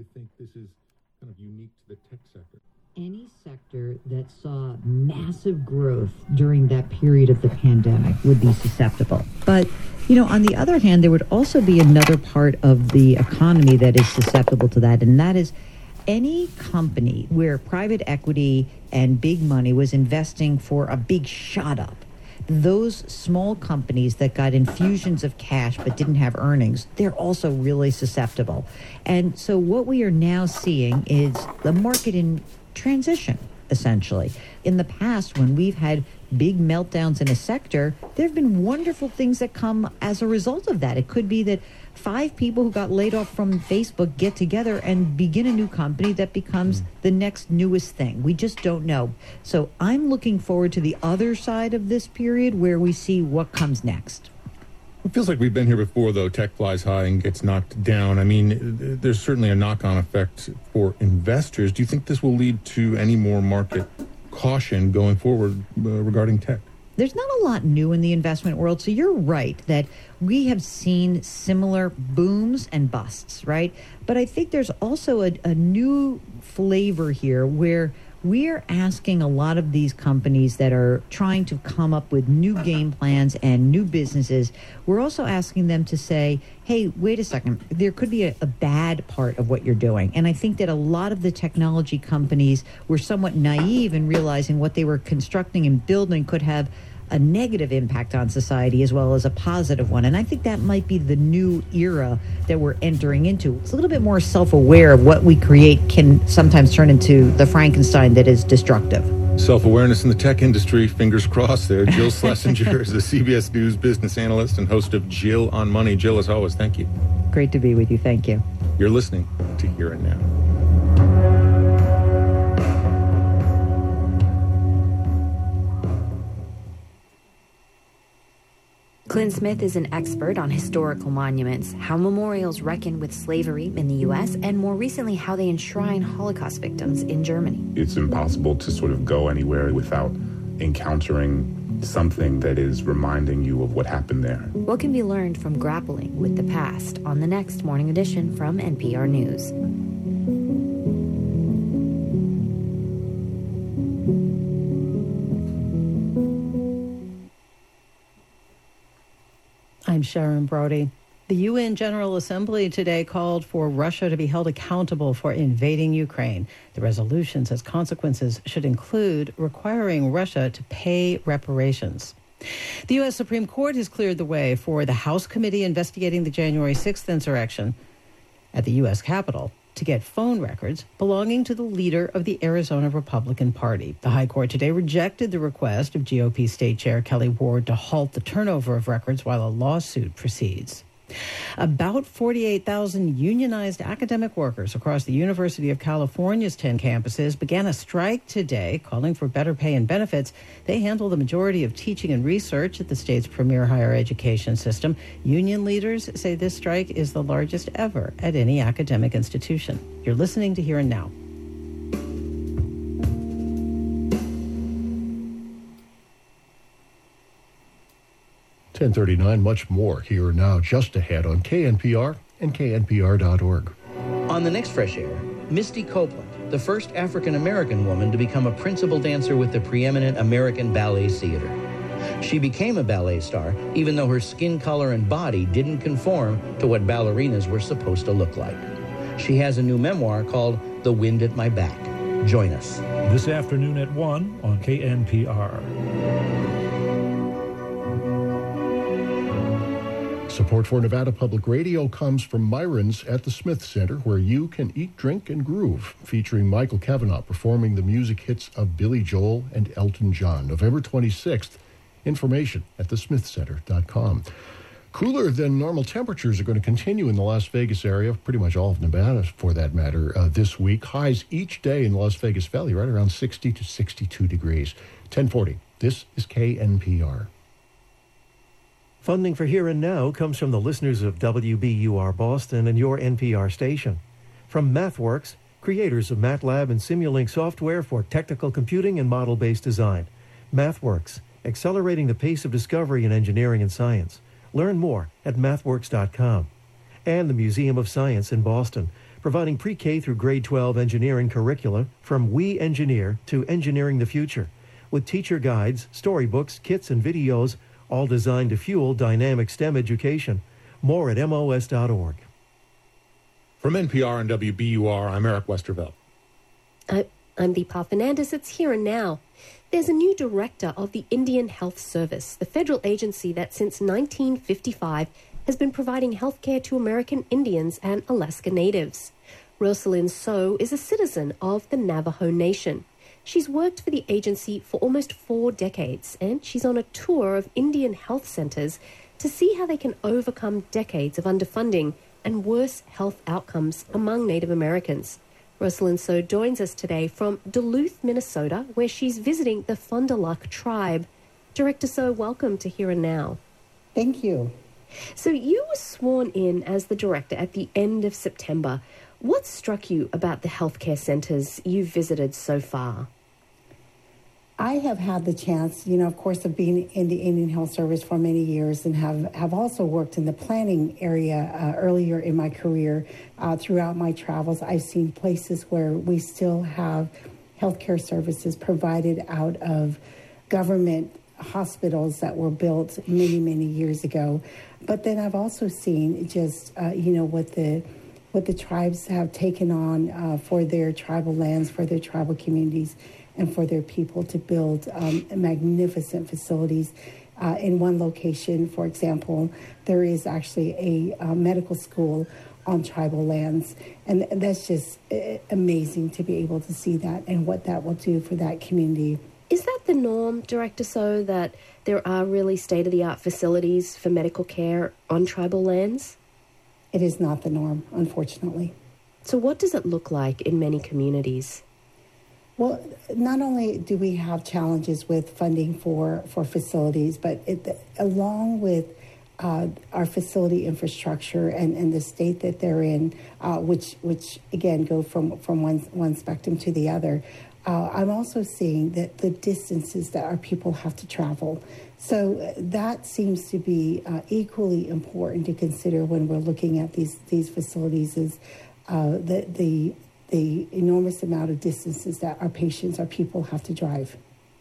you think this is kind of unique to the tech sector? Any sector that saw massive growth during that period of the pandemic would be susceptible. But, you know, on the other hand, there would also be another part of the economy that is susceptible to that, and that is any company where private equity and big money was investing for a big shot up those small companies that got infusions of cash but didn't have earnings, they're also really susceptible. And so what we are now seeing is the market in transition, essentially. In the past, when we've had big meltdowns in a sector, there have been wonderful things that come as a result of that. It could be that five people who got laid off from Facebook get together and begin a new company that becomes mm. the next newest thing. We just don't know. So I'm looking forward to the other side of this period where we see what comes next. It feels like we've been here before, though. Tech flies high and gets knocked down. I mean, there's certainly a knock on effect for investors. Do you think this will lead to any more market caution going forward uh, regarding tech? There's not a lot new in the investment world. So you're right that we have seen similar booms and busts, right? But I think there's also a, a new flavor here where we're asking a lot of these companies that are trying to come up with new game plans and new businesses, we're also asking them to say, hey, wait a second, there could be a, a, bad part of what you're doing. And I think that a lot of the technology companies were somewhat naive in realizing what they were constructing and building could have a negative impact on society as well as a positive one. And I think that might be the new era that we're entering into. It's a little bit more self aware of what we create can sometimes turn into the Frankenstein that is destructive. Self awareness in the tech industry, fingers crossed there. Jill Schlesinger is the CBS News business analyst and host of Jill on Money. Jill, as always, thank you. Great to be with you. Thank you. You're listening to Here and Now. Clint Smith is an expert on historical monuments, how memorials reckon with slavery in the U.S., and more recently, how they enshrine Holocaust victims in Germany. It's impossible to sort of go anywhere without encountering something that is reminding you of what happened there. What can be learned from grappling with the past on the next morning edition from NPR News? I'm Sharon Brody. The UN General Assembly today called for Russia to be held accountable for invading Ukraine. The resolution says consequences should include requiring Russia to pay reparations. The U.S. Supreme Court has cleared the way for the House committee investigating the January 6th insurrection at the U.S. Capitol to get phone records belonging to the leader of the Arizona Republican Party. The High Court today rejected the request of GOP State Chair Kelli Ward to halt the turnover of records while a lawsuit proceeds. About 48,000 unionized academic workers across the University of California's 10 campuses began a strike today calling for better pay and benefits. They handle the majority of teaching and research at the state's premier higher education system. Union leaders say this strike is the largest ever at any academic institution. You're listening to Here and Now. 1039, much more here now, just ahead on KNPR and KNPR.org. On the next Fresh Air, Misty Copeland, the first African American woman to become a principal dancer with the preeminent American Ballet Theater. She became a ballet star even though her skin color and body didn't conform to what ballerinas were supposed to look like. She has a new memoir called The Wind at My Back. Join us. This afternoon at 1 on KNPR. Support for Nevada Public Radio comes from Myron's at the Smith Center, where you can eat, drink, and groove, featuring Michael Kavanagh performing the music hits of Billy Joel and Elton John. November 26th. Information at thesmithcenter.com. Cooler than normal temperatures are going to continue in the Las Vegas area, pretty much all of Nevada for that matter, uh, this week. Highs each day in the Las Vegas Valley right around 60 to 62 degrees. 1040. This is KNPR. Funding for Here and Now comes from the listeners of WBUR Boston and your NPR station. From MathWorks, creators of MATLAB and Simulink software for technical computing and model based design. MathWorks, accelerating the pace of discovery in engineering and science. Learn more at mathworks.com. And the Museum of Science in Boston, providing pre K through grade 12 engineering curricula from We Engineer to Engineering the Future, with teacher guides, storybooks, kits, and videos, all designed to fuel dynamic STEM education. More at MOS.org. From NPR and WBUR, I'm Eric Westervelt. I, I'm Deepa Fernandes. It's here and now. There's a new director of the Indian Health Service, the federal agency that since 1955 has been providing health care to American Indians and Alaska Natives. Roselyn Tso is a citizen of the Navajo Nation. She's worked for the agency for almost four decades, and she's on a tour of Indian health centers to see how they can overcome decades of underfunding and worse health outcomes among Native Americans. Roselyn Tso joins us today from Duluth, Minnesota, where she's visiting the Fond du Lac tribe. Director Tso, welcome to Here and Now. Thank you. So, you were sworn in as the director at the end of September. What struck you about the healthcare centers you've visited so far? I have had the chance, you know, of course, of being in the Indian Health Service for many years and have, have also worked in the planning area uh, earlier in my career. Uh, throughout my travels, I've seen places where we still have healthcare services provided out of government hospitals that were built many, many years ago. But then I've also seen just, uh, you know, what the what the tribes have taken on uh, for their tribal lands, for their tribal communities and for their people to build um, magnificent facilities. Uh, in one location, for example, there is actually a uh, medical school on tribal lands. And that's just uh, amazing to be able to see that and what that will do for that community. Is that the norm, Director Tso, that there are really state of the art facilities for medical care on tribal lands? It is not the norm, unfortunately. So, what does it look like in many communities? Well, not only do we have challenges with funding for, for facilities, but it, along with uh, our facility infrastructure and, and the state that they're in, uh, which which again go from, from one one spectrum to the other. Uh, I'm also seeing that the distances that our people have to travel. So uh, that seems to be uh, equally important to consider when we're looking at these these facilities. Is uh, the the the enormous amount of distances that our patients, our people have to drive.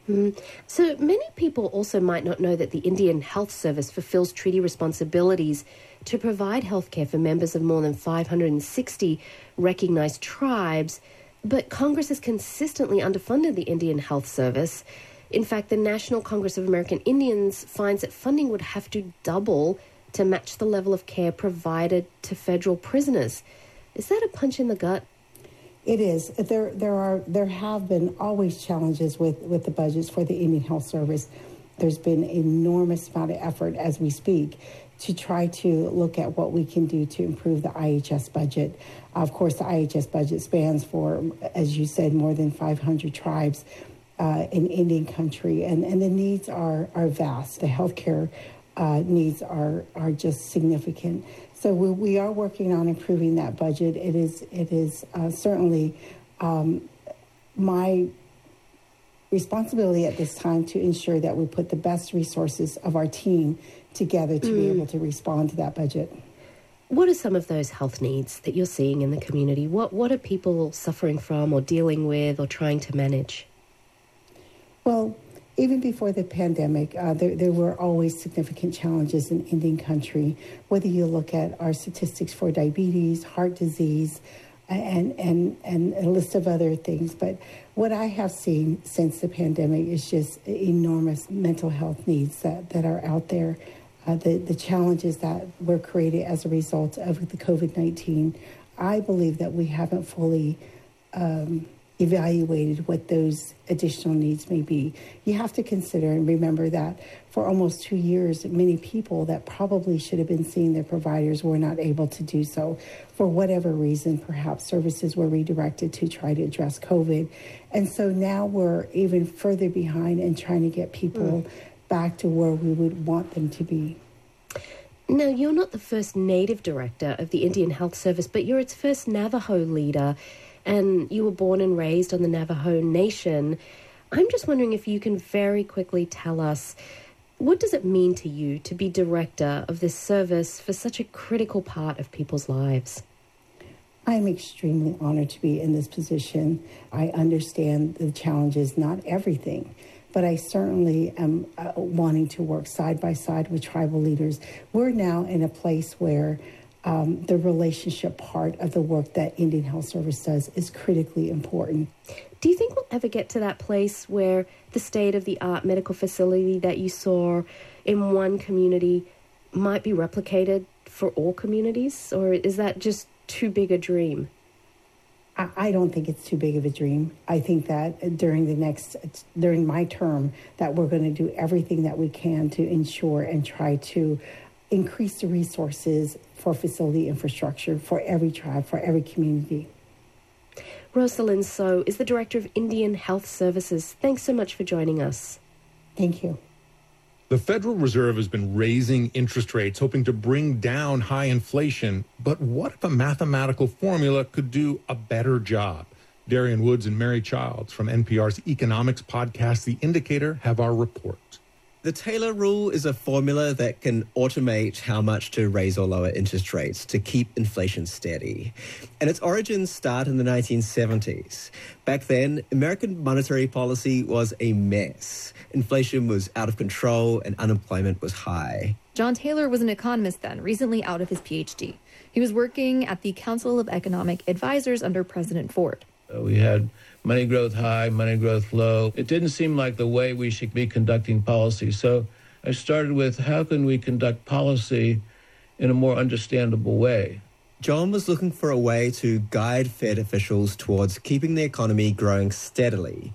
Mm. So many people also might not know that the Indian Health Service fulfills treaty responsibilities to provide healthcare for members of more than 560 recognized tribes. But Congress has consistently underfunded the Indian Health Service. In fact, the National Congress of American Indians finds that funding would have to double to match the level of care provided to federal prisoners. Is that a punch in the gut it is. There, there are, there have been always challenges with, with the budgets for the Indian Health Service. There's been enormous amount of effort as we speak to try to look at what we can do to improve the IHS budget. Of course, the IHS budget spans for, as you said, more than 500 tribes uh, in Indian country, and, and the needs are, are vast. The healthcare uh, needs are, are just significant. So we, we are working on improving that budget. It is it is uh, certainly um, my responsibility at this time to ensure that we put the best resources of our team together to mm. be able to respond to that budget. What are some of those health needs that you're seeing in the community? What what are people suffering from or dealing with or trying to manage? Well, even before the pandemic, uh, there, there were always significant challenges in Indian country, whether you look at our statistics for diabetes, heart disease, and, and, and a list of other things. But what I have seen since the pandemic is just enormous mental health needs that, that are out there. Uh, the, the challenges that were created as a result of the COVID 19. I believe that we haven't fully um, evaluated what those additional needs may be. You have to consider and remember that for almost two years, many people that probably should have been seeing their providers were not able to do so. For whatever reason, perhaps services were redirected to try to address COVID. And so now we're even further behind in trying to get people mm. back to where we would want them to be. Now, you're not the first Native director of the Indian Health Service, but you're its first Navajo leader and you were born and raised on the Navajo Nation. I'm just wondering if you can very quickly tell us what does it mean to you to be director of this service for such a critical part of people's lives? I'm extremely honored to be in this position. I understand the challenges, not everything, but I certainly am uh, wanting to work side by side with tribal leaders. We're now in a place where um, the relationship part of the work that Indian Health Service does is critically important. Do you think we'll ever get to that place where the state of the art medical facility that you saw in one community might be replicated for all communities? Or is that just too big a dream? I don't think it's too big of a dream. I think that during the next, during my term, that we're going to do everything that we can to ensure and try to increase the resources for facility infrastructure for every tribe, for every community. Roselyn Tso is the Director of Indian Health Services. Thanks so much for joining us. Thank you. The Federal Reserve has been raising interest rates, hoping to bring down high inflation. But what if a mathematical formula could do a better job? Darian Woods and Mary Childs from NPR's economics podcast, The Indicator, have our report. The Taylor rule is a formula that can automate how much to raise or lower interest rates to keep inflation steady. And its origins start in the 1970s. Back then, American monetary policy was a mess. Inflation was out of control and unemployment was high. John Taylor was an economist then, recently out of his PhD. He was working at the Council of Economic Advisors under President Ford. Uh, we had money growth high, money growth low. It didn't seem like the way we should be conducting policy. So I started with how can we conduct policy in a more understandable way? John was looking for a way to guide Fed officials towards keeping the economy growing steadily.